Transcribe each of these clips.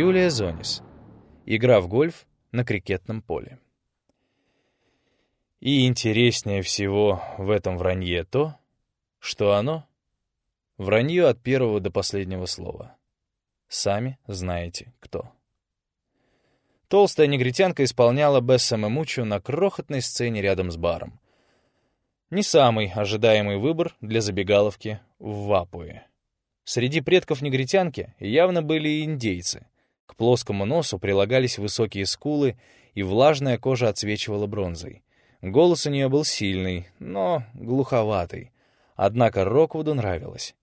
Юлия Зонис. Игра в гольф на крикетном поле. И интереснее всего в этом вранье то, что оно — вранье от первого до последнего слова. Сами знаете кто. Толстая негритянка исполняла Бессама Мучу на крохотной сцене рядом с баром. Не самый ожидаемый выбор для забегаловки в Вапуе. Среди предков негритянки явно были индейцы. К плоскому носу прилагались высокие скулы, и влажная кожа отсвечивала бронзой. Голос у нее был сильный, но глуховатый. Однако Роквуду нравилось.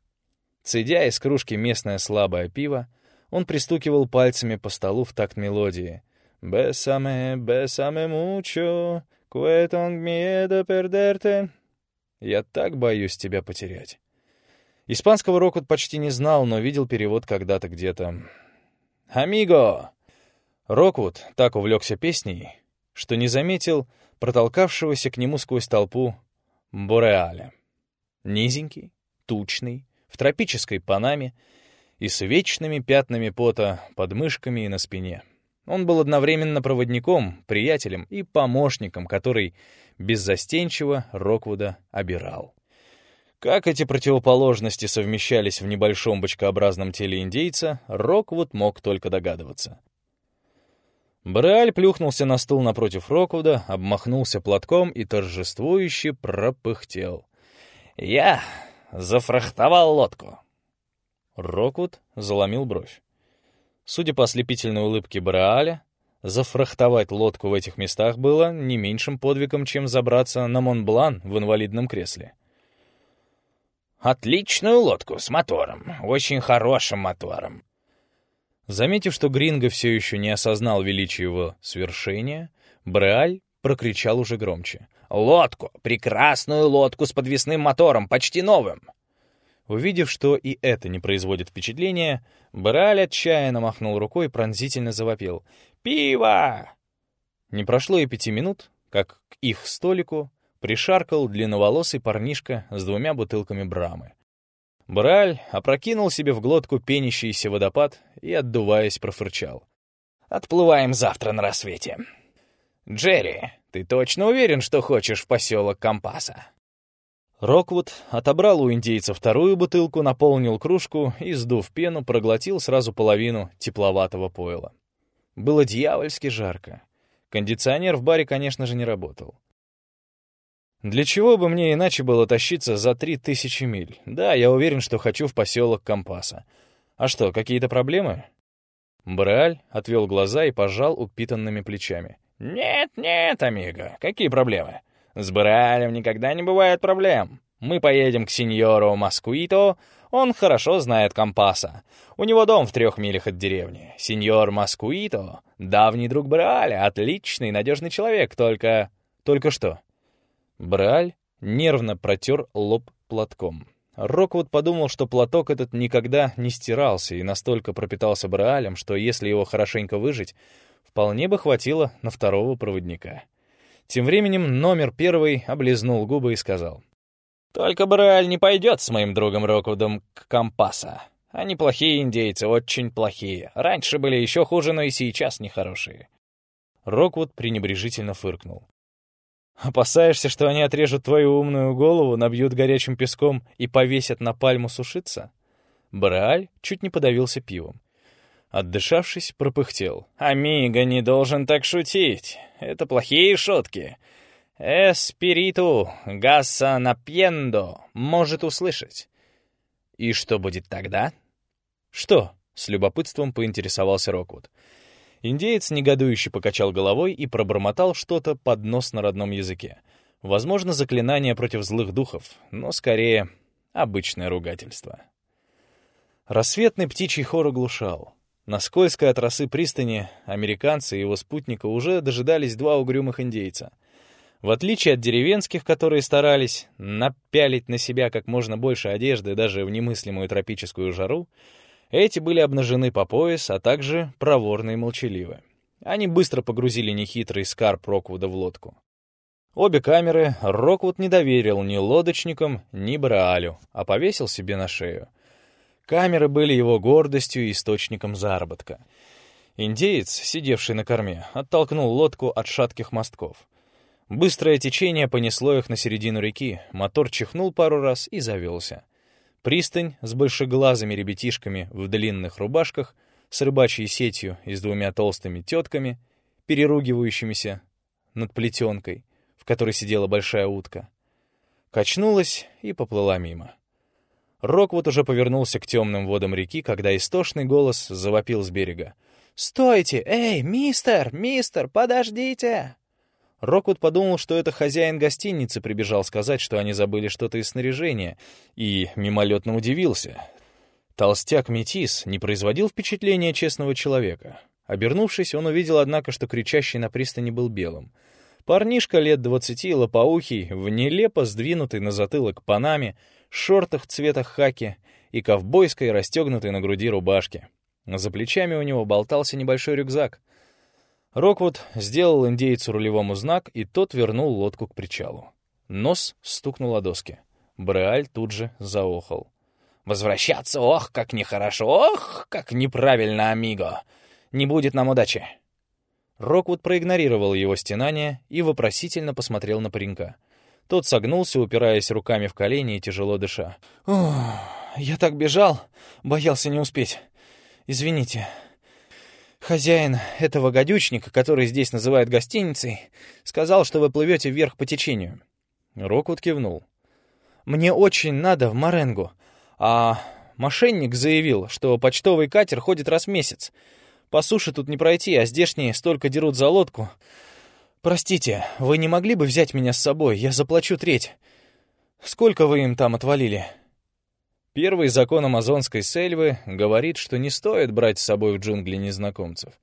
Цедя из кружки местное слабое пиво, он пристукивал пальцами по столу в такт мелодии, «Bésame, bésame mucho, que tengo miedo perderte». «Я так боюсь тебя потерять». Испанского Рокот почти не знал, но видел перевод когда-то где-то. «Амиго!» Роквуд так увлекся песней, что не заметил протолкавшегося к нему сквозь толпу Бореаля. Низенький, тучный, в тропической панаме и с вечными пятнами пота под мышками и на спине. Он был одновременно проводником, приятелем и помощником, который беззастенчиво Роквуда обирал. Как эти противоположности совмещались в небольшом бочкообразном теле индейца, Роквуд мог только догадываться. Бреаль плюхнулся на стул напротив Роквуда, обмахнулся платком и торжествующе пропыхтел. «Я зафрахтовал лодку!» Роквуд заломил бровь. Судя по ослепительной улыбке Бреаля, зафрахтовать лодку в этих местах было не меньшим подвигом, чем забраться на Монблан в инвалидном кресле. «Отличную лодку с мотором, очень хорошим мотором». Заметив, что Гринго все еще не осознал величие его свершения, Бреаль прокричал уже громче. «Лодку! Прекрасную лодку с подвесным мотором, почти новым!» Увидев, что и это не производит впечатления, Браль отчаянно махнул рукой и пронзительно завопил. «Пиво!» Не прошло и пяти минут, как к их столику пришаркал длинноволосый парнишка с двумя бутылками брамы. Браль опрокинул себе в глотку пенящийся водопад и, отдуваясь, профырчал. «Отплываем завтра на рассвете. Джерри, ты точно уверен, что хочешь в поселок Компаса?» Роквуд отобрал у индейца вторую бутылку, наполнил кружку и, сдув пену, проглотил сразу половину тепловатого пойла. Было дьявольски жарко. Кондиционер в баре, конечно же, не работал. Для чего бы мне иначе было тащиться за три тысячи миль? Да, я уверен, что хочу в поселок Компаса. А что, какие-то проблемы? Брааль отвел глаза и пожал упитанными плечами. «Нет, нет, амиго, какие проблемы? С Бралем никогда не бывает проблем. Мы поедем к сеньору Маскуито, он хорошо знает компаса. У него дом в трех милях от деревни. Сеньор Маскуито — давний друг Браля, отличный, надежный человек, только... Только что? Браль нервно протер лоб платком. Роквуд подумал, что платок этот никогда не стирался и настолько пропитался Браалем, что если его хорошенько выжить, вполне бы хватило на второго проводника. Тем временем номер первый облизнул губы и сказал. «Только Браль не пойдет с моим другом Роквудом к Компаса. Они плохие индейцы, очень плохие. Раньше были еще хуже, но и сейчас нехорошие». Роквуд пренебрежительно фыркнул. «Опасаешься, что они отрежут твою умную голову, набьют горячим песком и повесят на пальму сушиться?» Брааль чуть не подавился пивом. Отдышавшись, пропыхтел. «Амиго не должен так шутить. Это плохие шутки. Эспириту гасса напьендо может услышать». «И что будет тогда?» «Что?» — с любопытством поинтересовался Роквуд. Индеец негодующе покачал головой и пробормотал что-то под нос на родном языке. Возможно, заклинание против злых духов, но скорее обычное ругательство. Рассветный птичий хор оглушал. На скользкой от пристани американцы и его спутника уже дожидались два угрюмых индейца. В отличие от деревенских, которые старались напялить на себя как можно больше одежды даже в немыслимую тропическую жару, эти были обнажены по пояс, а также проворны и молчаливы. Они быстро погрузили нехитрый скарб Роквуда в лодку. Обе камеры Роквуд не доверил ни лодочникам, ни Браалю, а повесил себе на шею. Камеры были его гордостью и источником заработка. Индеец, сидевший на корме, оттолкнул лодку от шатких мостков. Быстрое течение понесло их на середину реки, мотор чихнул пару раз и завелся. Пристань с большеглазыми ребятишками в длинных рубашках, с рыбачьей сетью и с двумя толстыми тетками, переругивающимися над плетенкой, в которой сидела большая утка, качнулась и поплыла мимо. Роквуд уже повернулся к темным водам реки, когда истошный голос завопил с берега. «Стойте! Эй, мистер! Мистер, подождите!» Роквуд подумал, что это хозяин гостиницы прибежал сказать, что они забыли что-то из снаряжения, и мимолетно удивился. Толстяк Метис не производил впечатления честного человека. Обернувшись, он увидел, однако, что кричащий на пристани был белым. Парнишка лет двадцати, лопоухий, в нелепо сдвинутый на затылок панаме, шортах цвета хаки и ковбойской, расстегнутой на груди рубашке. За плечами у него болтался небольшой рюкзак. Роквуд сделал индейцу рулевому знак, и тот вернул лодку к причалу. Нос стукнул о доски. Бреаль тут же заохал. «Возвращаться, ох, как нехорошо, ох, как неправильно, амиго! Не будет нам удачи!» Роквуд проигнорировал его стенание и вопросительно посмотрел на паренька. Тот согнулся, упираясь руками в колени и тяжело дыша. «Ох, я так бежал, боялся не успеть. Извините. Хозяин этого гадючника, который здесь называют гостиницей, сказал, что вы плывете вверх по течению. Роквуд кивнул. Мне очень надо в Маренгу, а мошенник заявил, что почтовый катер ходит раз в месяц. По суше тут не пройти, а здешние столько дерут за лодку. Простите, вы не могли бы взять меня с собой? Я заплачу треть. Сколько вы им там отвалили?» Первый закон амазонской сельвы говорит, что не стоит брать с собой в джунгли незнакомцев.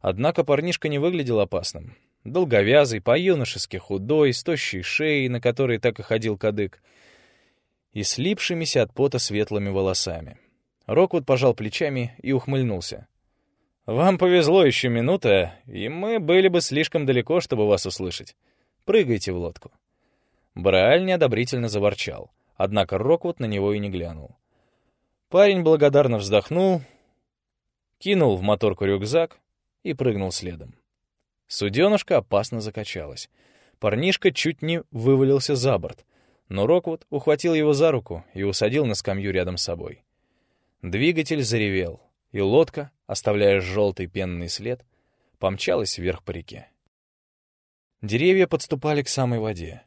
Однако парнишка не выглядел опасным. Долговязый, по-юношески худой, с тощей шеей, на которой так и ходил кадык, и слипшимися от пота светлыми волосами. Роквуд пожал плечами и ухмыльнулся. «Вам повезло еще минута, и мы были бы слишком далеко, чтобы вас услышать. Прыгайте в лодку». Брааль неодобрительно заворчал, однако Роквуд на него и не глянул. Парень благодарно вздохнул, кинул в моторку рюкзак и прыгнул следом. Суденышко опасно закачалось. Парнишка чуть не вывалился за борт, но Роквуд ухватил его за руку и усадил на скамью рядом с собой. Двигатель заревел, и лодка, оставляя желтый пенный след, помчалась вверх по реке. Деревья подступали к самой воде.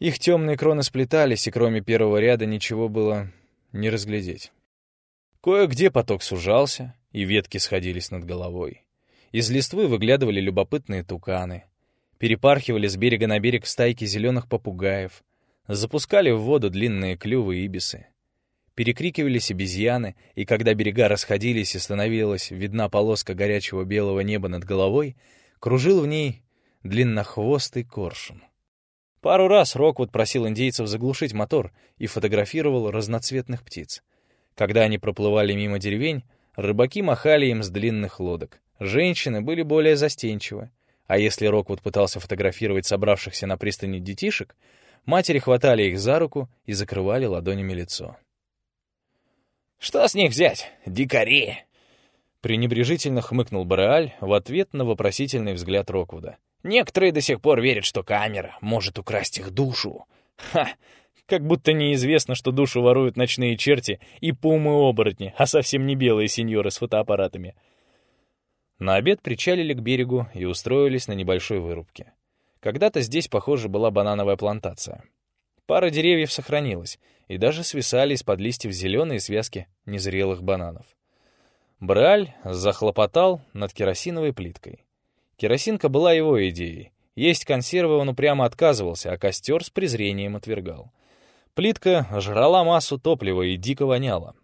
Их темные кроны сплетались, и кроме первого ряда ничего было не разглядеть. Кое-где поток сужался, и ветки сходились над головой. Из листвы выглядывали любопытные туканы. Перепархивали с берега на берег стайки зеленых попугаев. Запускали в воду длинные клювы ибисы. Перекрикивались обезьяны, и когда берега расходились и становилась видна полоска горячего белого неба над головой, кружил в ней длиннохвостый коршун. Пару раз Роквуд просил индейцев заглушить мотор и фотографировал разноцветных птиц. Когда они проплывали мимо деревень, рыбаки махали им с длинных лодок. Женщины были более застенчивы. А если Роквуд пытался фотографировать собравшихся на пристани детишек, матери хватали их за руку и закрывали ладонями лицо. «Что с них взять? Дикари!» Пренебрежительно хмыкнул Бореаль в ответ на вопросительный взгляд Роквуда. Некоторые до сих пор верят, что камера может украсть их душу. Ха! Как будто неизвестно, что душу воруют ночные черти и пумы-оборотни, а совсем не белые сеньоры с фотоаппаратами. На обед причалили к берегу и устроились на небольшой вырубке. Когда-то здесь, похоже, была банановая плантация. Пара деревьев сохранилась, и даже свисали из-под листьев зеленые связки незрелых бананов. Браль захлопотал над керосиновой плиткой. Керосинка была его идеей. Есть консервы он упрямо отказывался, а костер с презрением отвергал. Плитка жрала массу топлива и дико воняла.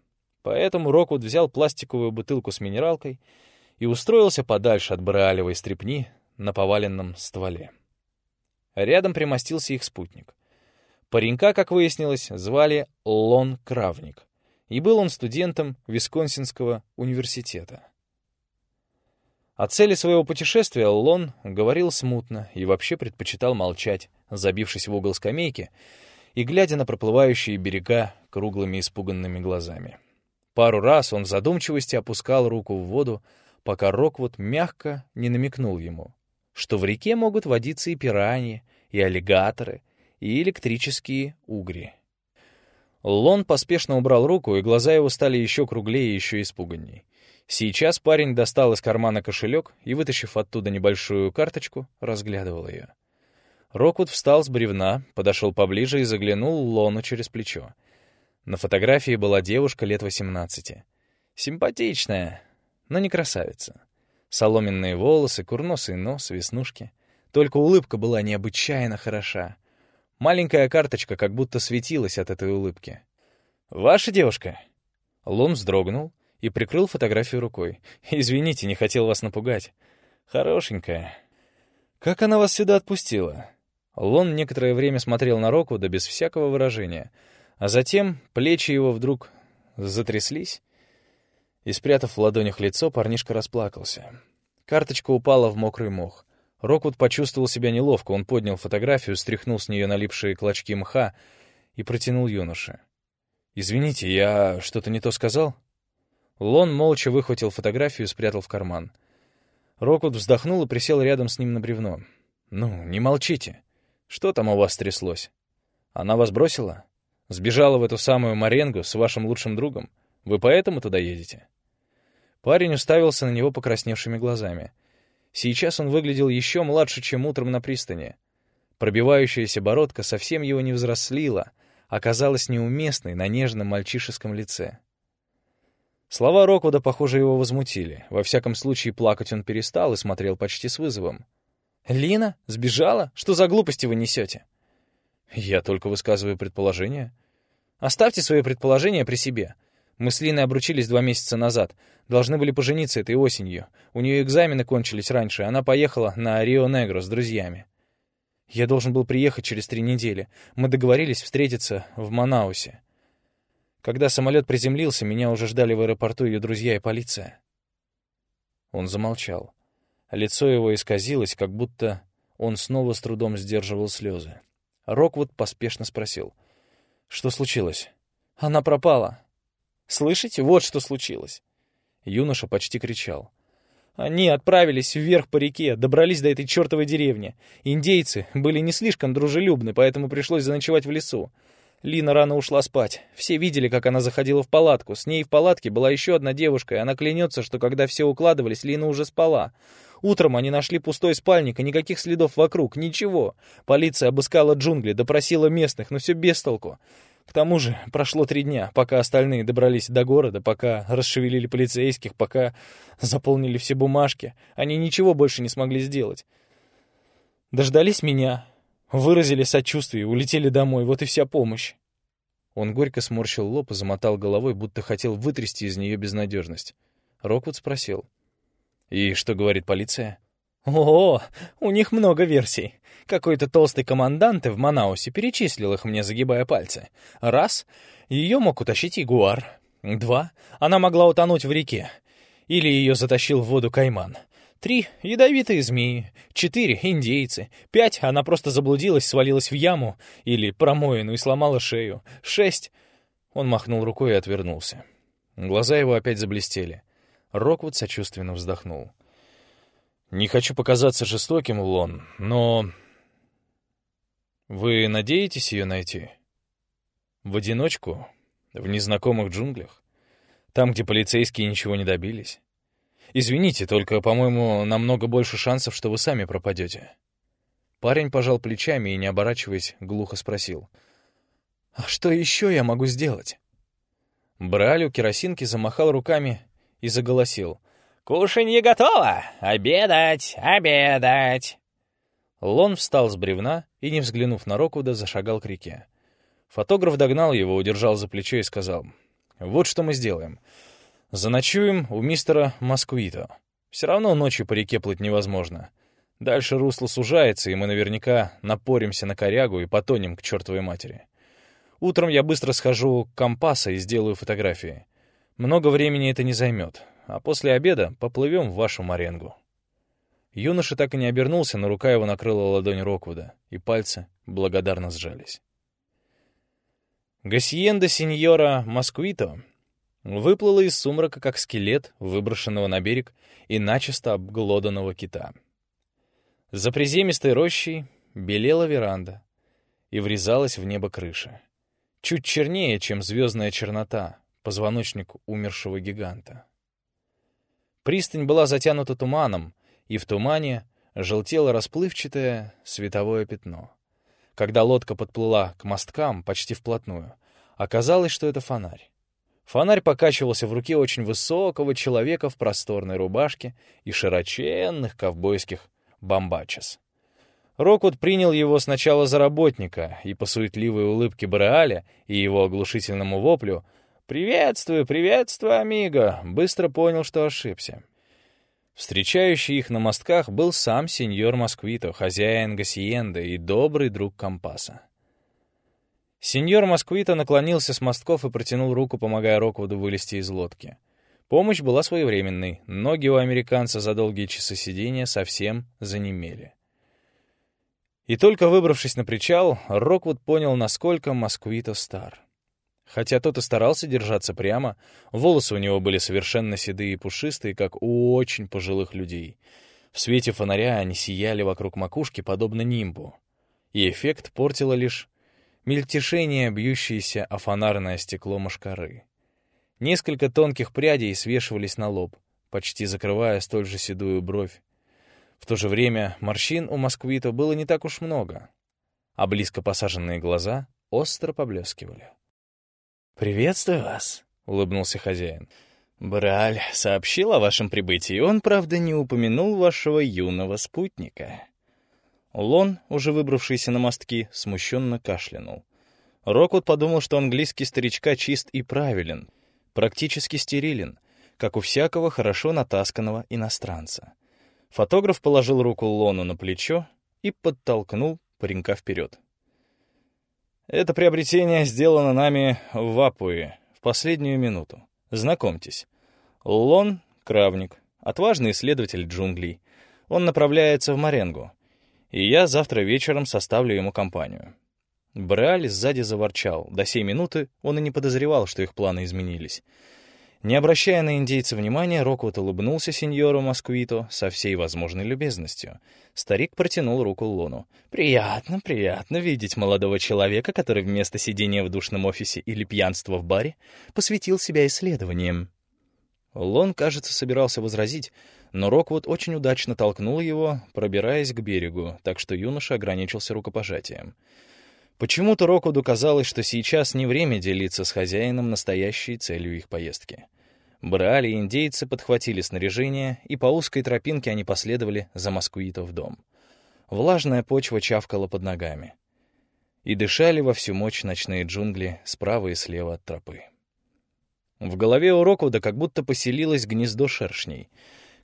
Поэтому Роквуд взял пластиковую бутылку с минералкой и устроился подальше от браалевой стрепни на поваленном стволе. Рядом примостился их спутник. Паренька, как выяснилось, звали Лон Кравник, и был он студентом Висконсинского университета. О цели своего путешествия Лон говорил смутно и вообще предпочитал молчать, забившись в угол скамейки и глядя на проплывающие берега круглыми испуганными глазами. Пару раз он в задумчивости опускал руку в воду, пока Роквуд мягко не намекнул ему, что в реке могут водиться и пираньи, и аллигаторы, и электрические угри. Лон поспешно убрал руку, и глаза его стали еще круглее и еще испуганней. Сейчас парень достал из кармана кошелек и, вытащив оттуда небольшую карточку, разглядывал ее. Роквуд встал с бревна, подошел поближе и заглянул Лону через плечо. На фотографии была девушка лет 18. Симпатичная, но не красавица. Соломенные волосы, курносый нос, веснушки. Только улыбка была необычайно хороша. Маленькая карточка как будто светилась от этой улыбки. «Ваша девушка?» Лон вздрогнул и прикрыл фотографию рукой. «Извините, не хотел вас напугать. Хорошенькая. Как она вас сюда отпустила?» Лон некоторое время смотрел на Роквуда без всякого выражения, а затем плечи его вдруг затряслись, и, спрятав в ладонях лицо, парнишка расплакался. Карточка упала в мокрый мох. Роквуд почувствовал себя неловко, он поднял фотографию, стряхнул с нее налипшие клочки мха и протянул юноше. «Извините, я что-то не то сказал?» Лон молча выхватил фотографию и спрятал в карман. Роквуд вздохнул и присел рядом с ним на бревно. «Ну, не молчите. Что там у вас тряслось? Она вас бросила? Сбежала в эту самую Маренгу с вашим лучшим другом? Вы поэтому туда едете?» Парень уставился на него покрасневшими глазами. Сейчас он выглядел еще младше, чем утром на пристани. Пробивающаяся бородка совсем его не взрослила, оказалась неуместной на нежном мальчишеском лице. Слова Роквуда, похоже, его возмутили. Во всяком случае, плакать он перестал и смотрел почти с вызовом. «Лина? Сбежала? Что за глупости вы несете?» «Я только высказываю предположение». «Оставьте свои предположения при себе. Мы с Линой обручились два месяца назад. Должны были пожениться этой осенью. У нее экзамены кончились раньше, она поехала на Рио-Негро с друзьями. Я должен был приехать через три недели. Мы договорились встретиться в Манаусе. Когда самолет приземлился, меня уже ждали в аэропорту ее друзья и полиция». Он замолчал. Лицо его исказилось, как будто он снова с трудом сдерживал слезы. Роквуд поспешно спросил. «Что случилось?» «Она пропала». «Слышите? Вот что случилось». Юноша почти кричал. Они отправились вверх по реке, добрались до этой чертовой деревни. Индейцы были не слишком дружелюбны, поэтому пришлось заночевать в лесу. Лина рано ушла спать. Все видели, как она заходила в палатку. С ней в палатке была еще одна девушка, и она клянется, что когда все укладывались, Лина уже спала. Утром они нашли пустой спальник и никаких следов вокруг, ничего. Полиция обыскала джунгли, допросила местных, но все без толку. К тому же прошло три дня, пока остальные добрались до города, пока расшевелили полицейских, пока заполнили все бумажки. Они ничего больше не смогли сделать. Дождались меня, выразили сочувствие, улетели домой, вот и вся помощь. Он горько сморщил лоб и замотал головой, будто хотел вытрясти из нее безнадежность. Роквуд спросил. И что говорит полиция? О, у них много версий. Какой-то толстый командант в Манаусе перечислил их мне, загибая пальцы. Раз — ее мог утащить ягуар. Два — она могла утонуть в реке. Или ее затащил в воду кайман. Три — ядовитые змеи. Четыре — индейцы. Пять — она просто заблудилась, свалилась в яму или промоину и сломала шею. Шесть — он махнул рукой и отвернулся. Глаза его опять заблестели. Роквуд сочувственно вздохнул. «Не хочу показаться жестоким, Лон, но... Вы надеетесь ее найти? В одиночку? В незнакомых джунглях? Там, где полицейские ничего не добились? Извините, только, по-моему, намного больше шансов, что вы сами пропадете». Парень пожал плечами и, не оборачиваясь, глухо спросил. «А что еще я могу сделать?» Браль у керосинки замахал руками и заголосил. «Кушанье готово! Обедать! Обедать!» Лон встал с бревна и, не взглянув на Рокуда, зашагал к реке. Фотограф догнал его, удержал за плечо и сказал, «Вот что мы сделаем. Заночуем у мистера Москвито. Все равно ночью по реке плыть невозможно. Дальше русло сужается, и мы наверняка напоримся на корягу и потонем к чертовой матери. Утром я быстро схожу к компаса и сделаю фотографии. Много времени это не займет, а после обеда поплывем в вашу маренгу». Юноша так и не обернулся, но рука его накрыла ладонь Роквуда, и пальцы благодарно сжались. Гасиенда сеньора Москвито выплыла из сумрака, как скелет, выброшенного на берег и начисто обглоданного кита. За приземистой рощей белела веранда и врезалась в небо крыша. Чуть чернее, чем звездная чернота, позвоночник умершего гиганта. Пристань была затянута туманом, и в тумане желтело расплывчатое световое пятно. Когда лодка подплыла к мосткам почти вплотную, оказалось, что это фонарь. Фонарь покачивался в руке очень высокого человека в просторной рубашке и широченных ковбойских бомбачес. Роквуд принял его сначала за работника, и по суетливой улыбке Бореаля и его оглушительному воплю «Приветствую, приветствую, амиго!» быстро понял, что ошибся. Встречающий их на мостках был сам сеньор Москвито, хозяин Гасиенды и добрый друг Компаса. Сеньор Москвито наклонился с мостков и протянул руку, помогая Роквуду вылезти из лодки. Помощь была своевременной, ноги у американца за долгие часы сидения совсем занемели. И только выбравшись на причал, Роквуд понял, насколько Москвито стар. Хотя тот и старался держаться прямо, волосы у него были совершенно седые и пушистые, как у очень пожилых людей. В свете фонаря они сияли вокруг макушки, подобно нимбу. И эффект портило лишь мельтешение, бьющееся о фонарное стекло мошкары. Несколько тонких прядей свешивались на лоб, почти закрывая столь же седую бровь. В то же время морщин у москвита было не так уж много, а близко посаженные глаза остро поблескивали. «Приветствую вас», — улыбнулся хозяин. «Брааль сообщил о вашем прибытии. Он, правда, не упомянул вашего юного спутника». Лон, уже выбравшийся на мостки, смущенно кашлянул. Роквуд подумал, что английский старичка чист и правилен, практически стерилен, как у всякого хорошо натасканного иностранца. Фотограф положил руку Лону на плечо и подтолкнул паренька вперед. «Это приобретение сделано нами в Апуе в последнюю минуту. Знакомьтесь. Лон Кравник, отважный исследователь джунглей. Он направляется в Маренгу, и я завтра вечером составлю ему компанию. Браль сзади заворчал. До сей минуты он и не подозревал, что их планы изменились. Не обращая на индейца внимания, Роквуд улыбнулся сеньору Москвито со всей возможной любезностью. Старик протянул руку Лону. «Приятно, приятно видеть молодого человека, который вместо сидения в душном офисе или пьянства в баре посвятил себя исследованиям». Лон, кажется, собирался возразить, но Роквуд очень удачно толкнул его, пробираясь к берегу, так что юноша ограничился рукопожатием. Почему-то Рокуду казалось, что сейчас не время делиться с хозяином настоящей целью их поездки. Брали и индейцы подхватили снаряжение, и по узкой тропинке они последовали за москвито в дом. Влажная почва чавкала под ногами. И дышали во всю мощь ночные джунгли справа и слева от тропы. В голове у Рокуда как будто поселилось гнездо шершней.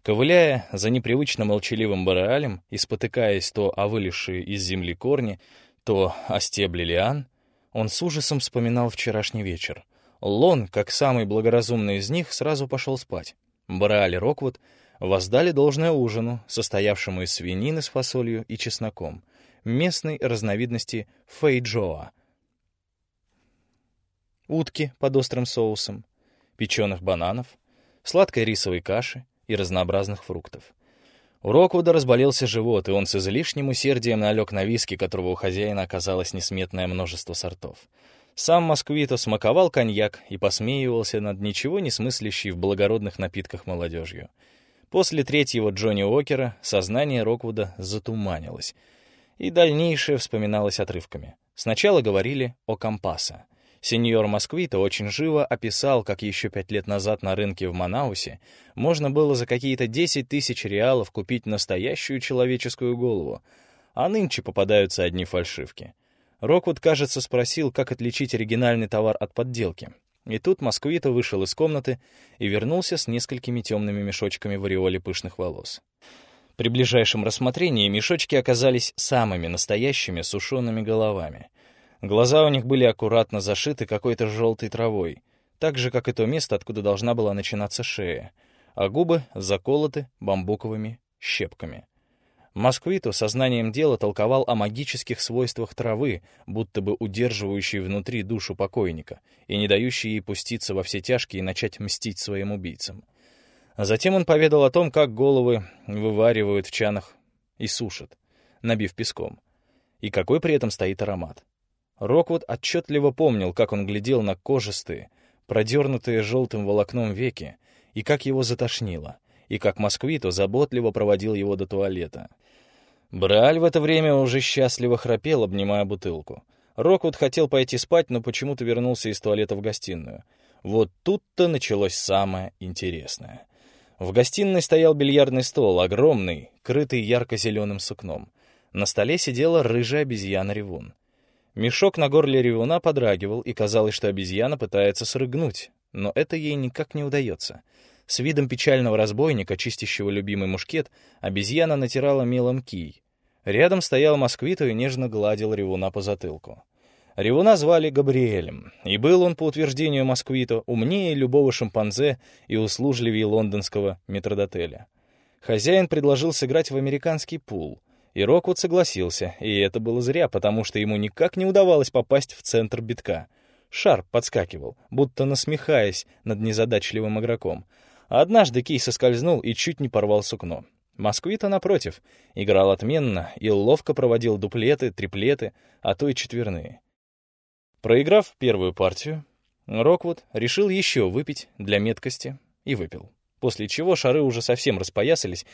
Ковыляя за непривычно молчаливым Бореалем и спотыкаясь то о вылезшие из земли корни, то о стебле лиан, он с ужасом вспоминал вчерашний вечер. Лон, как самый благоразумный из них, сразу пошел спать. Брааль и Роквуд воздали должное ужину, состоявшему из свинины с фасолью и чесноком, местной разновидности фейджоа, утки под острым соусом, печеных бананов, сладкой рисовой каши и разнообразных фруктов. У Роквуда разболелся живот, и он с излишним усердием налег на виски, которого у хозяина оказалось несметное множество сортов. Сам Москвито смаковал коньяк и посмеивался над ничего не смыслящей в благородных напитках молодежью. После третьего Джонни Уокера сознание Роквуда затуманилось, и дальнейшее вспоминалось отрывками. Сначала говорили о компаса. Сеньор Москвита очень живо описал, как еще пять лет назад на рынке в Манаусе можно было за какие-то 10 тысяч реалов купить настоящую человеческую голову, а нынче попадаются одни фальшивки. Роквуд, кажется, спросил, как отличить оригинальный товар от подделки. И тут Москвита вышел из комнаты и вернулся с несколькими темными мешочками в ореоле пышных волос. При ближайшем рассмотрении мешочки оказались самыми настоящими сушеными головами — Глаза у них были аккуратно зашиты какой-то желтой травой, так же, как и то место, откуда должна была начинаться шея, а губы заколоты бамбуковыми щепками. Москвиту сознанием дела толковал о магических свойствах травы, будто бы удерживающей внутри душу покойника и не дающей ей пуститься во все тяжкие и начать мстить своим убийцам. Затем он поведал о том, как головы вываривают в чанах и сушат, набив песком, и какой при этом стоит аромат. Роквуд отчетливо помнил, как он глядел на кожистые, продернутые желтым волокном веки, и как его затошнило, и как Москвито заботливо проводил его до туалета. Браль в это время уже счастливо храпел, обнимая бутылку. Роквуд хотел пойти спать, но почему-то вернулся из туалета в гостиную. Вот тут-то началось самое интересное. В гостиной стоял бильярдный стол, огромный, крытый ярко-зеленым сукном. На столе сидела рыжая обезьяна-ревун. Мешок на горле ревуна подрагивал, и казалось, что обезьяна пытается срыгнуть, но это ей никак не удается. С видом печального разбойника, чистящего любимый мушкет, обезьяна натирала мелом кий. Рядом стоял москвито и нежно гладил ревуна по затылку. Ревуна звали Габриэлем, и был он, по утверждению москвито, умнее любого шимпанзе и услужливее лондонского метродотеля. Хозяин предложил сыграть в американский пул, и Роквуд согласился, и это было зря, потому что ему никак не удавалось попасть в центр битка. Шар подскакивал, будто насмехаясь над незадачливым игроком — Однажды Кей соскользнул и чуть не порвал сукно. Москвита, напротив, играл отменно и ловко проводил дуплеты, триплеты, а то и четверные. Проиграв первую партию, Роквуд решил еще выпить для меткости и выпил, после чего шары уже совсем распоясались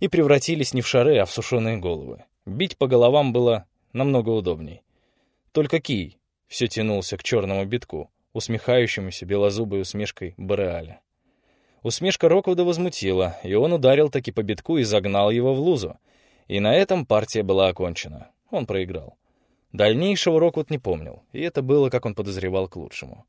и превратились не в шары, а в сушеные головы. Бить по головам было намного удобней. Только Кий все тянулся к черному битку, усмехающемуся белозубой усмешкой Бореаля. Усмешка Роквуда возмутила, и он ударил таки по битку и загнал его в лузу. И на этом партия была окончена. Он проиграл. Дальнейшего Роквуд не помнил, и это было, как он подозревал, к лучшему.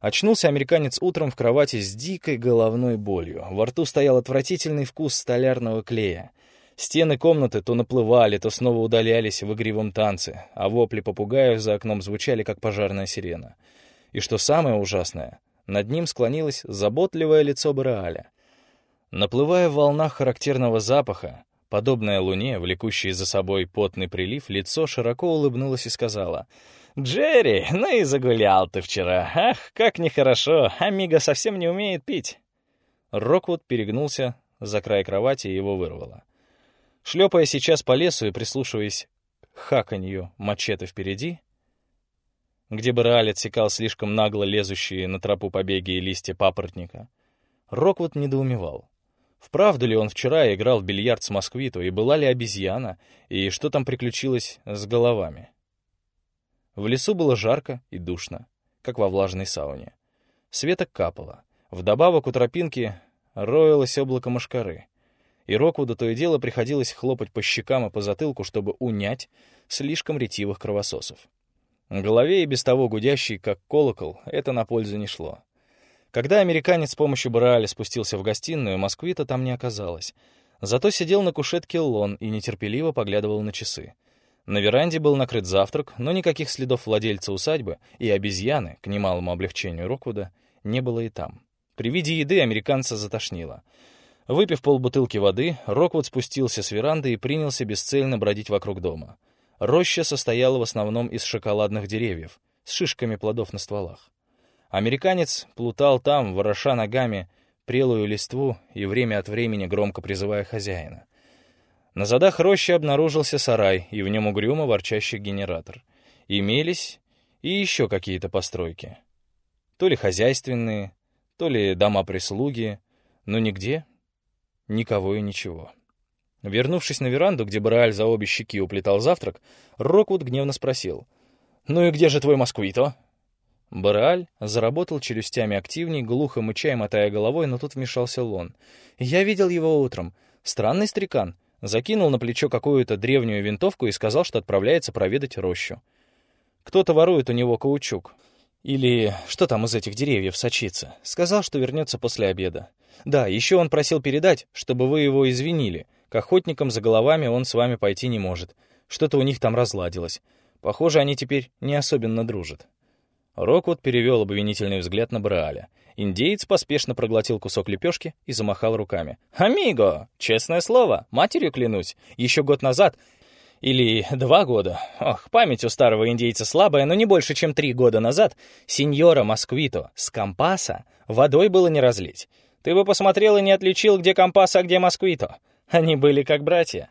Очнулся американец утром в кровати с дикой головной болью. Во рту стоял отвратительный вкус столярного клея. Стены комнаты то наплывали, то снова удалялись в игривом танце, а вопли попугаев за окном звучали, как пожарная сирена. И что самое ужасное, над ним склонилось заботливое лицо Бореаля. Наплывая в волнах характерного запаха, подобное луне, влекущей за собой потный прилив, лицо широко улыбнулось и сказала, «Джерри, ну и загулял ты вчера. Ах, как нехорошо, Амиго совсем не умеет пить». Роквуд перегнулся за край кровати и его вырвало. Шлепая сейчас по лесу и прислушиваясь к хаканью мачете впереди, где Бореаль отсекал слишком нагло лезущие на тропу побеги и листья папоротника. Роквуд недоумевал. Вправду ли он вчера играл в бильярд с Москвиту, и была ли обезьяна, и что там приключилось с головами? В лесу было жарко и душно, как во влажной сауне. Света капало. Вдобавок у тропинки роилось облако мошкары. И Роквуду то и дело приходилось хлопать по щекам и по затылку, чтобы унять слишком ретивых кровососов. Голове и без того гудящий, как колокол, это на пользу не шло. Когда американец с помощью Браля спустился в гостиную, москвита там не оказалось. Зато сидел на кушетке Лон и нетерпеливо поглядывал на часы. На веранде был накрыт завтрак, но никаких следов владельца усадьбы и обезьяны, к немалому облегчению Роквуда, не было и там. При виде еды американца затошнило. Выпив полбутылки воды, Роквуд спустился с веранды и принялся бесцельно бродить вокруг дома. Роща состояла в основном из шоколадных деревьев с шишками плодов на стволах. Американец плутал там, вороша ногами прелую листву и время от времени громко призывая хозяина. На задах рощи обнаружился сарай, и в нем угрюмо ворчащий генератор. Имелись и еще какие-то постройки. То ли хозяйственные, то ли дома прислуги, но нигде никого и ничего. Вернувшись на веранду, где Брааль за обе щеки уплетал завтрак, Роквуд гневно спросил. «Ну и где же твой москвито?» Брааль заработал челюстями активней, глухо мыча и мотая головой, но тут вмешался Лон. «Я видел его утром. Странный стрекан. Закинул на плечо какую-то древнюю винтовку и сказал, что отправляется проведать рощу. Кто-то ворует у него каучук. Или что там из этих деревьев сочится. Сказал, что вернется после обеда. Да, еще он просил передать, чтобы вы его извинили. К охотникам за головами он с вами пойти не может. Что-то у них там разладилось. Похоже, они теперь не особенно дружат. Роквуд перевел обвинительный взгляд на Брааля. Индеец поспешно проглотил кусок лепешки и замахал руками. «Амиго! Честное слово, матерью клянусь. Еще год назад или два года. Ох, память у старого индейца слабая, но не больше, чем три года назад сеньора Москвито с компаса водой было не разлить. Ты бы посмотрел и не отличил, где компас, а где Москвито. Они были как братья.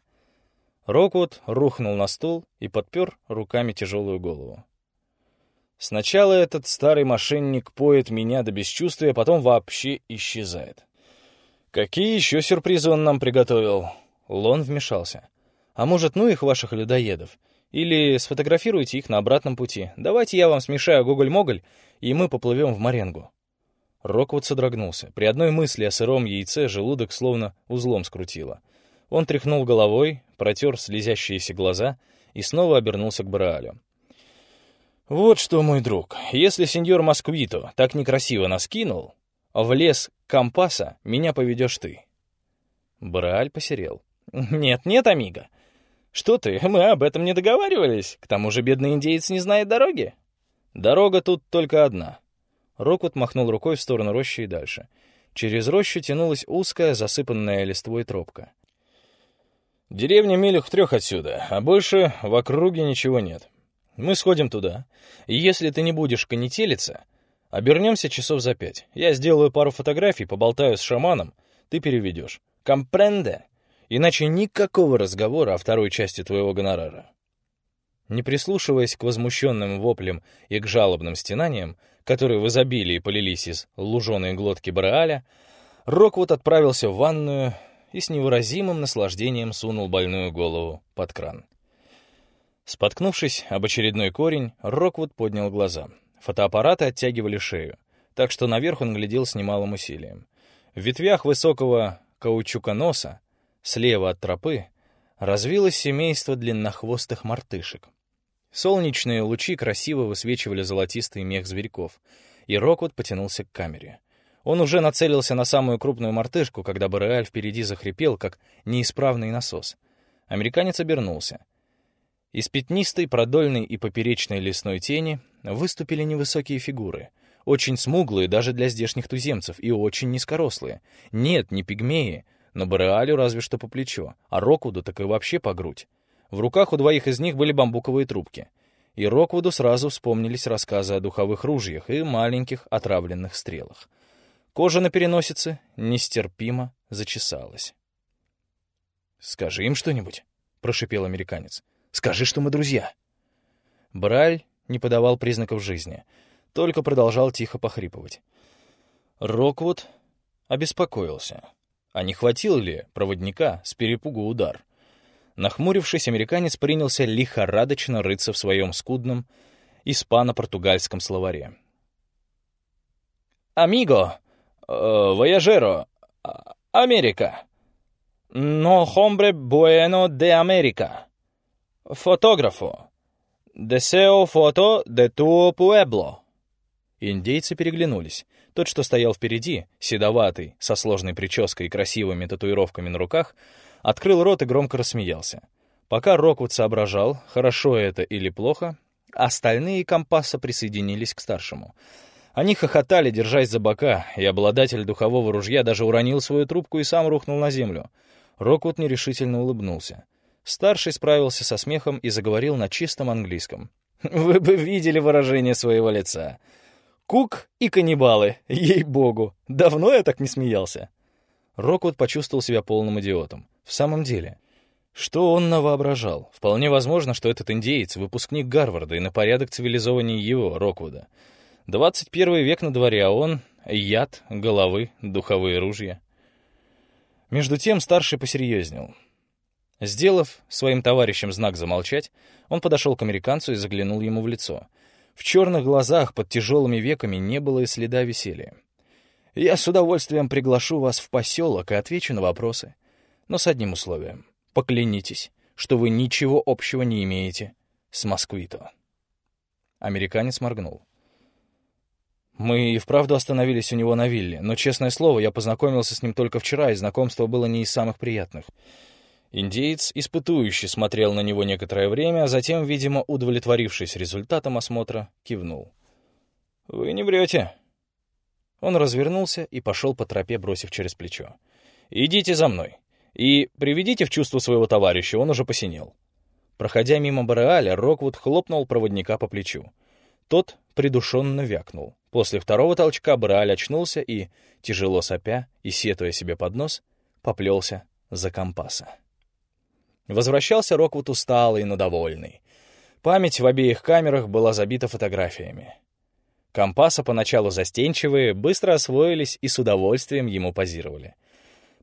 Роквуд рухнул на стул и подпер руками тяжелую голову. Сначала этот старый мошенник поет меня до бесчувствия, потом вообще исчезает. Какие еще сюрпризы он нам приготовил? Лон вмешался. А может, ну их, ваших людоедов? Или сфотографируйте их на обратном пути. Давайте я вам смешаю гоголь-моголь, и мы поплывем в Маренгу». Роквуд содрогнулся. При одной мысли о сыром яйце желудок словно узлом скрутило. Он тряхнул головой, протер слезящиеся глаза и снова обернулся к Браалю. «Вот что, мой друг, если сеньор Москвито так некрасиво нас кинул, в лес Кампаса меня поведешь ты». Брааль посерел. «Нет, нет, Амиго, «Что ты, мы об этом не договаривались. К тому же бедный индеец не знает дороги». «Дорога тут только одна». Рокут махнул рукой в сторону рощи и дальше. Через рощу тянулась узкая, засыпанная листвой тропка. «Деревня милях в трех отсюда, а больше в округе ничего нет. Мы сходим туда, и если ты не будешь конетелиться, обернемся часов за пять. Я сделаю пару фотографий, поболтаю с шаманом, ты переведешь. Компренде?» Иначе никакого разговора о второй части твоего гонорара. Не прислушиваясь к возмущенным воплям и к жалобным стенаниям, которые в изобилии полились из луженой глотки Бореаля, Роквуд отправился в ванную и с невыразимым наслаждением сунул больную голову под кран. Споткнувшись об очередной корень, Роквуд поднял глаза. Фотоаппараты оттягивали шею, так что наверх он глядел с немалым усилием. В ветвях высокого каучуконоса Слева от тропы развилось семейство длиннохвостых мартышек. Солнечные лучи красиво высвечивали золотистый мех зверьков, и Роквуд потянулся к камере. Он уже нацелился на самую крупную мартышку, когда Бореаль впереди захрипел, как неисправный насос. Американец обернулся. Из пятнистой, продольной и поперечной лесной тени выступили невысокие фигуры, очень смуглые даже для здешних туземцев и очень низкорослые. Нет, не пигмеи, но Бореалю разве что по плечо, а Роквуду так и вообще по грудь. В руках у двоих из них были бамбуковые трубки. И Роквуду сразу вспомнились рассказы о духовых ружьях и маленьких отравленных стрелах. Кожа на переносице нестерпимо зачесалась. «Скажи им что-нибудь», — прошипел американец. «Скажи, что мы друзья». Браль не подавал признаков жизни, только продолжал тихо похрипывать. Роквуд обеспокоился. А не хватил ли проводника с перепугу удар? Нахмурившись, американец принялся лихорадочно рыться в своем скудном испано-португальском словаре. «Амиго! Э, вояжеро! Америка! Но хомбре буэно де Америка! Фотографо! Десео фото де туо пуэбло!» Индейцы переглянулись. Тот, что стоял впереди, седоватый, со сложной прической и красивыми татуировками на руках, открыл рот и громко рассмеялся. Пока Роквуд соображал, хорошо это или плохо, остальные компаса присоединились к старшему. Они хохотали, держась за бока, и обладатель духового ружья даже уронил свою трубку и сам рухнул на землю. Роквуд нерешительно улыбнулся. Старший справился со смехом и заговорил на чистом английском. «Вы бы видели выражение своего лица. Кук и каннибалы, ей-богу. Давно я так не смеялся. Роквуд почувствовал себя полным идиотом. В самом деле, что он навоображал? Вполне возможно, что этот индеец — выпускник Гарварда и на порядок цивилизованнее его, Роквуда. 21 век на дворе, а он — яд, головы, духовые ружья. Между тем старший посерьезнел. Сделав своим товарищам знак замолчать, он подошел к американцу и заглянул ему в лицо — в черных глазах под тяжелыми веками не было и следа веселья. «Я с удовольствием приглашу вас в поселок и отвечу на вопросы. Но с одним условием. Поклянитесь, что вы ничего общего не имеете с Москвито». Американец моргнул. Мы и вправду остановились у него на вилле, но, честное слово, я познакомился с ним только вчера, и знакомство было не из самых приятных. Индеец испытующе смотрел на него некоторое время, а затем, видимо, удовлетворившись результатом осмотра, кивнул. Вы не врете. Он развернулся и пошел по тропе, бросив через плечо. «Идите за мной и приведите в чувство своего товарища, он уже посинел». Проходя мимо Бореаля, Роквуд хлопнул проводника по плечу. Тот придушенно вякнул. После второго толчка Бореаль очнулся и, тяжело сопя и сетуя себе под нос, поплелся за компаса. Возвращался Роквуд усталый, но довольный. Память в обеих камерах была забита фотографиями. Компаса поначалу застенчивые, быстро освоились и с удовольствием ему позировали.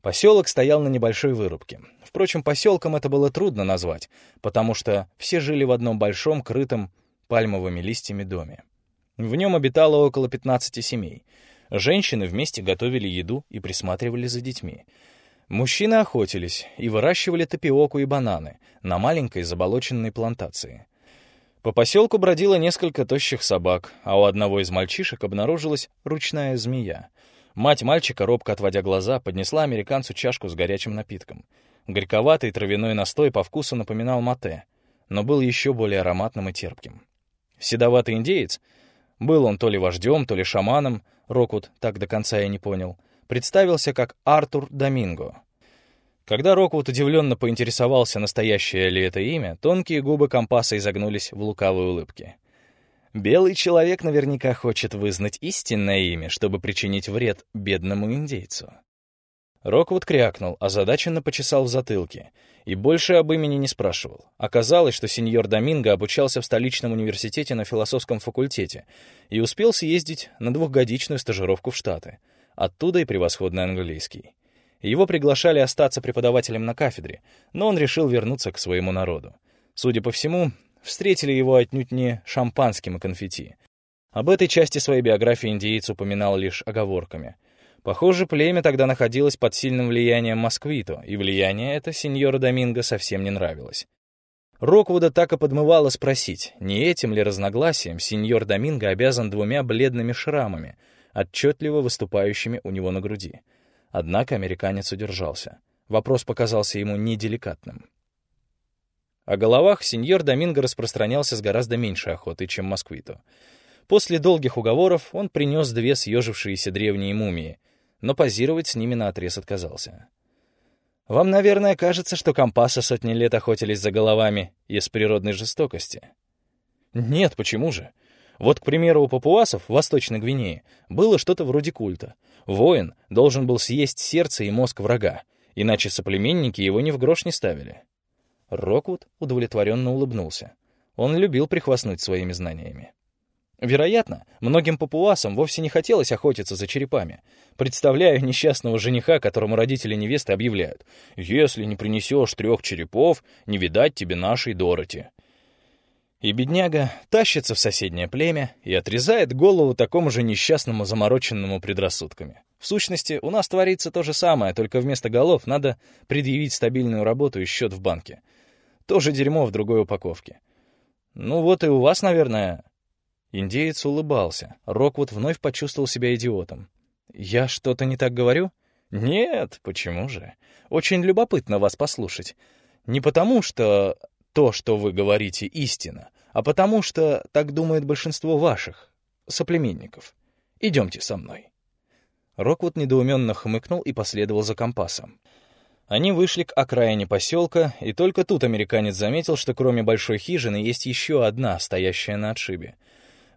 Поселок стоял на небольшой вырубке. Впрочем, поселком это было трудно назвать, потому что все жили в одном большом, крытом пальмовыми листьями доме. В нем обитало около 15 семей. Женщины вместе готовили еду и присматривали за детьми. Мужчины охотились и выращивали тапиоку и бананы на маленькой заболоченной плантации. По поселку бродило несколько тощих собак, а у одного из мальчишек обнаружилась ручная змея. Мать мальчика, робко отводя глаза, поднесла американцу чашку с горячим напитком. Горьковатый травяной настой по вкусу напоминал мате, но был еще более ароматным и терпким. Седоватый индеец, был он то ли вождем, то ли шаманом, Рокут так до конца и не понял, представился как Артур Доминго. Когда Роквуд удивленно поинтересовался, настоящее ли это имя, тонкие губы компаса изогнулись в лукавой улыбке. Белый человек наверняка хочет вызнать истинное имя, чтобы причинить вред бедному индейцу. Роквуд крякнул, озадаченно почесал в затылке и больше об имени не спрашивал. Оказалось, что сеньор Доминго обучался в столичном университете на философском факультете и успел съездить на двухгодичную стажировку в Штаты. Оттуда и превосходный английский. Его приглашали остаться преподавателем на кафедре, но он решил вернуться к своему народу. Судя по всему, встретили его отнюдь не шампанским и конфетти. Об этой части своей биографии индеец упоминал лишь оговорками. Похоже, племя тогда находилось под сильным влиянием Москвито, и влияние это сеньора Доминго совсем не нравилось. Роквуда так и подмывало спросить, не этим ли разногласием сеньор Доминго обязан двумя бледными шрамами, отчетливо выступающими у него на груди. Однако американец удержался. Вопрос показался ему неделикатным. О головах сеньор Доминго распространялся с гораздо меньшей охотой, чем Москвиту. После долгих уговоров он принес две съежившиеся древние мумии, но позировать с ними наотрез отказался. «Вам, наверное, кажется, что компасы сотни лет охотились за головами из природной жестокости?» «Нет, почему же? Вот, к примеру, у папуасов в Восточной Гвинее было что-то вроде культа — Воин должен был съесть сердце и мозг врага, иначе соплеменники его ни в грош не ставили. Роквуд удовлетворенно улыбнулся. Он любил прихвастнуть своими знаниями. Вероятно, многим папуасам вовсе не хотелось охотиться за черепами. Представляю несчастного жениха, которому родители невесты объявляют, «Если не принесешь трех черепов, не видать тебе нашей Дороти». И бедняга тащится в соседнее племя и отрезает голову такому же несчастному замороченному предрассудками. В сущности, у нас творится то же самое, только вместо голов надо предъявить стабильную работу и счет в банке. То же дерьмо в другой упаковке. Ну вот и у вас, наверное... Индеец улыбался. Роквуд вновь почувствовал себя идиотом. «Я что-то не так говорю?» «Нет, почему же? Очень любопытно вас послушать. Не потому, что то, что вы говорите, истина, а потому что так думает большинство ваших соплеменников. Идемте со мной». Роквуд недоуменно хмыкнул и последовал за компасом. Они вышли к окраине поселка, и только тут американец заметил, что кроме большой хижины есть еще одна, стоящая на отшибе.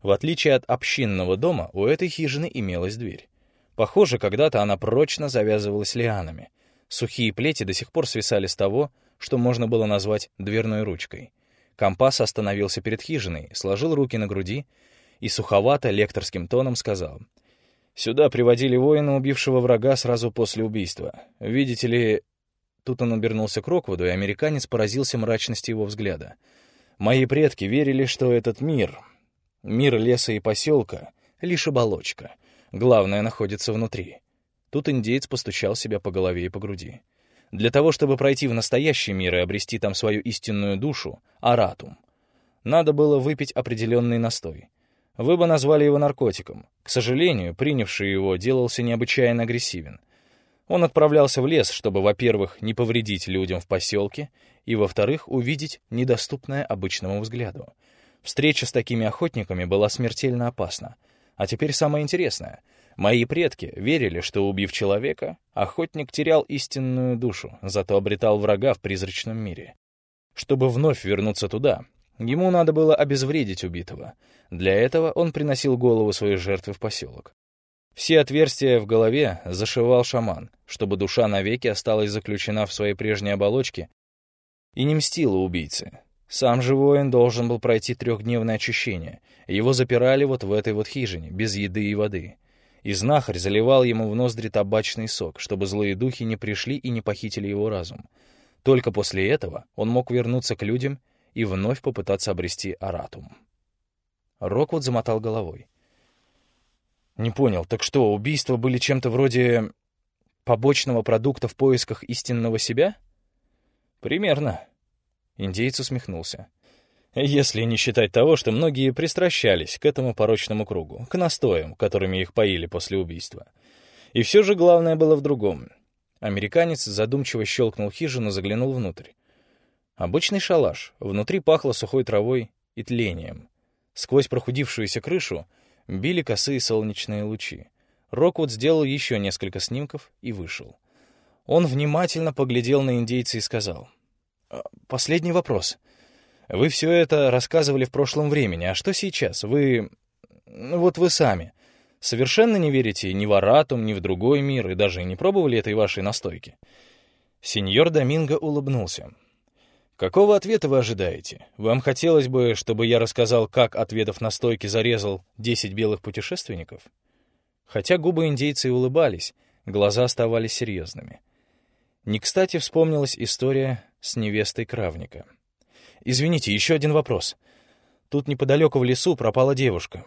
В отличие от общинного дома, у этой хижины имелась дверь. Похоже, когда-то она прочно завязывалась лианами. Сухие плети до сих пор свисали с того, что можно было назвать дверной ручкой. Компас остановился перед хижиной, сложил руки на груди и суховато лекторским тоном сказал. «Сюда приводили воина, убившего врага сразу после убийства. Видите ли...» Тут он обернулся к Роквуду, и американец поразился мрачности его взгляда. «Мои предки верили, что этот мир, мир леса и поселка, — лишь оболочка. Главное находится внутри». Тут индеец постучал себя по голове и по груди. Для того, чтобы пройти в настоящий мир и обрести там свою истинную душу, аратум, надо было выпить определенный настой. Вы бы назвали его наркотиком. К сожалению, принявший его делался необычайно агрессивен. Он отправлялся в лес, чтобы, во-первых, не повредить людям в поселке, и, во-вторых, увидеть недоступное обычному взгляду. Встреча с такими охотниками была смертельно опасна. А теперь самое интересное. Мои предки верили, что, убив человека, охотник терял истинную душу, зато обретал врага в призрачном мире. Чтобы вновь вернуться туда, ему надо было обезвредить убитого. Для этого он приносил голову своей жертвы в поселок. Все отверстия в голове зашивал шаман, чтобы душа навеки осталась заключена в своей прежней оболочке и не мстила убийце. Сам же воин должен был пройти трехдневное очищение. Его запирали вот в этой вот хижине, без еды и воды и знахарь заливал ему в ноздри табачный сок, чтобы злые духи не пришли и не похитили его разум. Только после этого он мог вернуться к людям и вновь попытаться обрести аратум. Роквуд замотал головой. «Не понял, так что, убийства были чем-то вроде побочного продукта в поисках истинного себя?» «Примерно». Индейец усмехнулся. Если не считать того, что многие пристращались к этому порочному кругу, к настоям, которыми их поили после убийства. И все же главное было в другом. Американец задумчиво щелкнул хижину, заглянул внутрь. Обычный шалаш, внутри пахло сухой травой и тлением. Сквозь прохудившуюся крышу били косые солнечные лучи. Роквуд сделал еще несколько снимков и вышел. Он внимательно поглядел на индейца и сказал, «А, «Последний вопрос. Вы все это рассказывали в прошлом времени, а что сейчас? Вы... Ну, вот вы сами. Совершенно не верите ни в Аратум, ни в другой мир, и даже не пробовали этой вашей настойки?» Сеньор Доминго улыбнулся. «Какого ответа вы ожидаете? Вам хотелось бы, чтобы я рассказал, как, отведав настойки, зарезал десять белых путешественников?» Хотя губы индейца и улыбались, глаза оставались серьезными. Не кстати вспомнилась история с невестой Кравника. Извините, еще один вопрос. Тут неподалеку в лесу пропала девушка.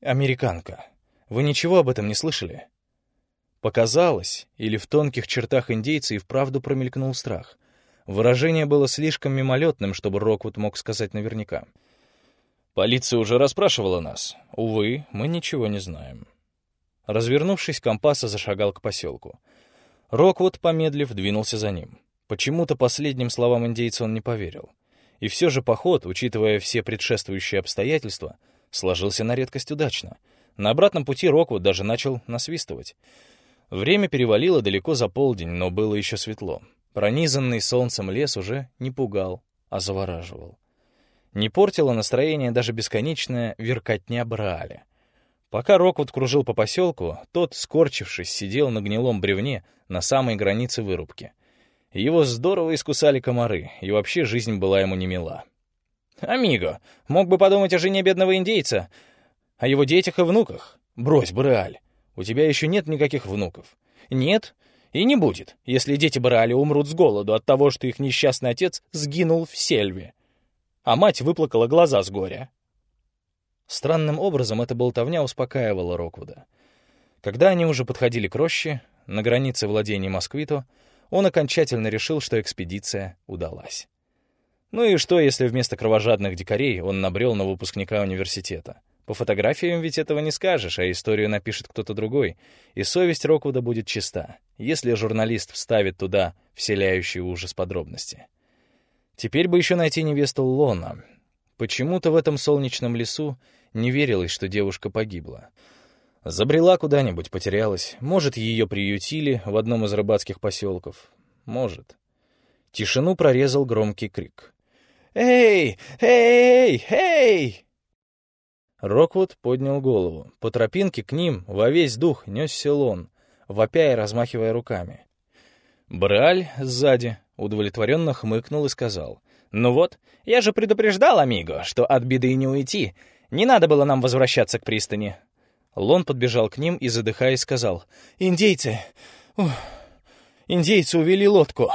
Американка. Вы ничего об этом не слышали? Показалось, или в тонких чертах индейца и вправду промелькнул страх. Выражение было слишком мимолетным, чтобы Роквуд мог сказать наверняка. Полиция уже расспрашивала нас. Увы, мы ничего не знаем. Развернувшись, Компаса зашагал к поселку. Роквуд, помедлив, двинулся за ним. Почему-то последним словам индейца он не поверил. И все же поход, учитывая все предшествующие обстоятельства, сложился на редкость удачно. На обратном пути Роквуд даже начал насвистывать. Время перевалило далеко за полдень, но было еще светло. Пронизанный солнцем лес уже не пугал, а завораживал. Не портило настроение даже бесконечная веркотня Брааля. Пока Роквуд кружил по поселку, тот, скорчившись, сидел на гнилом бревне на самой границе вырубки — его здорово искусали комары, и вообще жизнь была ему не мила. «Амиго, мог бы подумать о жене бедного индейца, о его детях и внуках. Брось, Бореаль, у тебя еще нет никаких внуков. Нет и не будет, если дети Бореаля умрут с голоду от того, что их несчастный отец сгинул в сельве. А мать выплакала глаза с горя». Странным образом эта болтовня успокаивала Роквуда. Когда они уже подходили к роще, на границе владений Москвито, он окончательно решил, что экспедиция удалась. Ну и что, если вместо кровожадных дикарей он набрел на выпускника университета? По фотографиям ведь этого не скажешь, а историю напишет кто-то другой, и совесть Роквуда будет чиста, если журналист вставит туда вселяющие ужас подробности. Теперь бы еще найти невесту Лона. Почему-то в этом солнечном лесу не верилось, что девушка погибла. Забрела куда-нибудь, потерялась. Может, ее приютили в одном из рыбацких поселков. Может. Тишину прорезал громкий крик. «Эй! Эй! Эй!» Роквуд поднял голову. По тропинке к ним во весь дух несся лон, вопя и размахивая руками. Браль сзади удовлетворенно хмыкнул и сказал. «Ну вот, я же предупреждал, Амиго, что от беды не уйти. Не надо было нам возвращаться к пристани. Лон подбежал к ним и, задыхаясь, сказал, «Индейцы! Ух, индейцы увели лодку!»